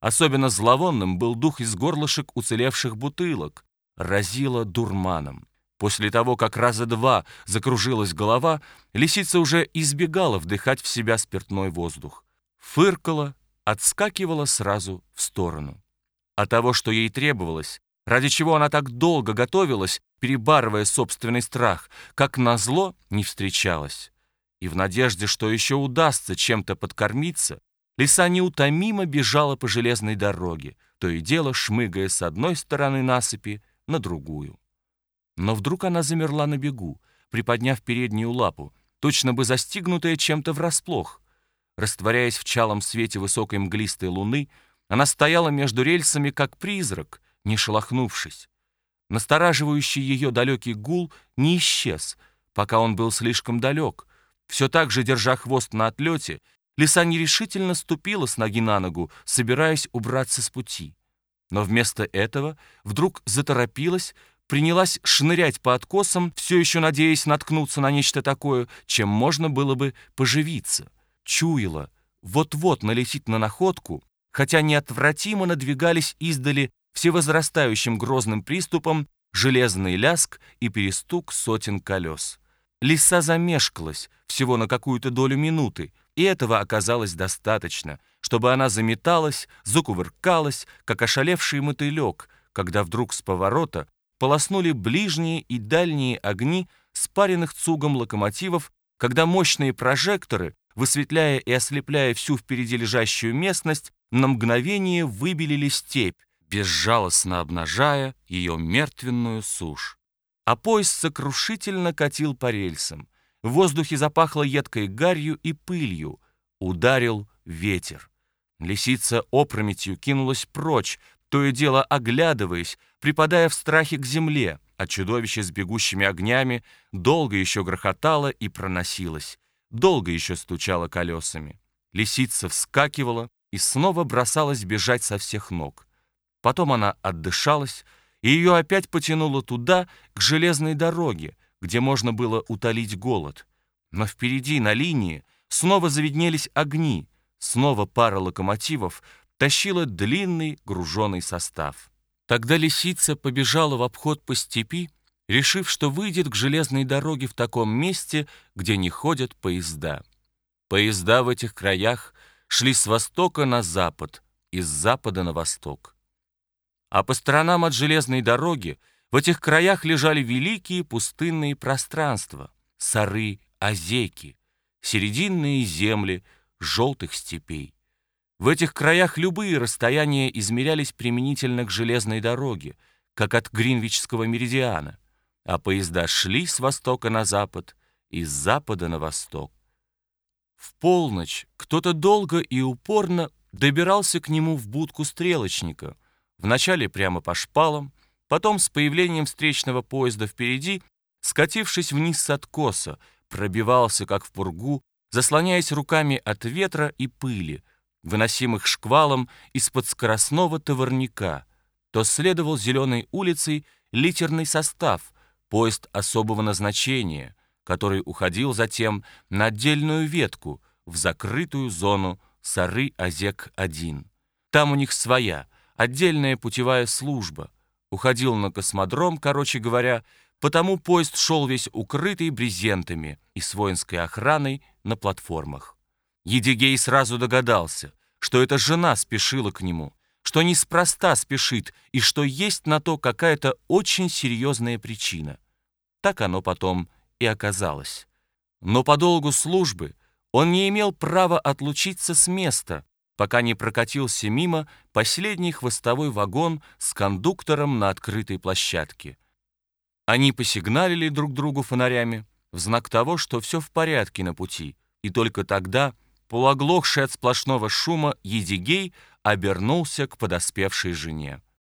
Особенно зловонным был дух из горлышек уцелевших бутылок. Разило дурманом. После того, как раза два закружилась голова, лисица уже избегала вдыхать в себя спиртной воздух. Фыркала, отскакивала сразу в сторону. А того, что ей требовалось, ради чего она так долго готовилась, перебарывая собственный страх, как назло не встречалась. И в надежде, что еще удастся чем-то подкормиться, лиса неутомимо бежала по железной дороге, то и дело шмыгая с одной стороны насыпи на другую. Но вдруг она замерла на бегу, приподняв переднюю лапу, точно бы застигнутая чем-то врасплох. Растворяясь в чалом свете высокой мглистой луны, она стояла между рельсами, как призрак, не шелохнувшись. Настораживающий ее далекий гул не исчез, пока он был слишком далек. Все так же, держа хвост на отлете, лиса нерешительно ступила с ноги на ногу, собираясь убраться с пути. Но вместо этого вдруг заторопилась, принялась шнырять по откосам, все еще надеясь наткнуться на нечто такое, чем можно было бы поживиться чуяла, вот-вот налетит на находку, хотя неотвратимо надвигались издали всевозрастающим грозным приступом железный ляск и перестук сотен колес. Лиса замешкалась всего на какую-то долю минуты, и этого оказалось достаточно, чтобы она заметалась, закувыркалась, как ошалевший мотылек, когда вдруг с поворота полоснули ближние и дальние огни спаренных цугом локомотивов, когда мощные прожекторы высветляя и ослепляя всю впереди лежащую местность, на мгновение выбелили степь, безжалостно обнажая ее мертвенную сушь. А поезд сокрушительно катил по рельсам. В воздухе запахло едкой гарью и пылью. Ударил ветер. Лисица опрометью кинулась прочь, то и дело оглядываясь, припадая в страхе к земле, а чудовище с бегущими огнями долго еще грохотало и проносилось долго еще стучала колесами. Лисица вскакивала и снова бросалась бежать со всех ног. Потом она отдышалась, и ее опять потянуло туда, к железной дороге, где можно было утолить голод. Но впереди, на линии, снова завиднелись огни, снова пара локомотивов тащила длинный груженный состав. Тогда лисица побежала в обход по степи, решив, что выйдет к железной дороге в таком месте, где не ходят поезда. Поезда в этих краях шли с востока на запад и с запада на восток. А по сторонам от железной дороги в этих краях лежали великие пустынные пространства, сары, озеки, серединные земли желтых степей. В этих краях любые расстояния измерялись применительно к железной дороге, как от Гринвичского меридиана а поезда шли с востока на запад и с запада на восток. В полночь кто-то долго и упорно добирался к нему в будку стрелочника, вначале прямо по шпалам, потом с появлением встречного поезда впереди, скатившись вниз с откоса, пробивался, как в пургу, заслоняясь руками от ветра и пыли, выносимых шквалом из-под скоростного товарника, то следовал зеленой улицей литерный состав — поезд особого назначения, который уходил затем на отдельную ветку в закрытую зону Сары-Озек-1. Там у них своя, отдельная путевая служба. Уходил на космодром, короче говоря, потому поезд шел весь укрытый брезентами и с воинской охраной на платформах. Едигей сразу догадался, что эта жена спешила к нему, что неспроста спешит и что есть на то какая-то очень серьезная причина. Так оно потом и оказалось. Но по долгу службы он не имел права отлучиться с места, пока не прокатился мимо последний хвостовой вагон с кондуктором на открытой площадке. Они посигналили друг другу фонарями в знак того, что все в порядке на пути, и только тогда, полуоглохший от сплошного шума, Едигей обернулся к подоспевшей жене.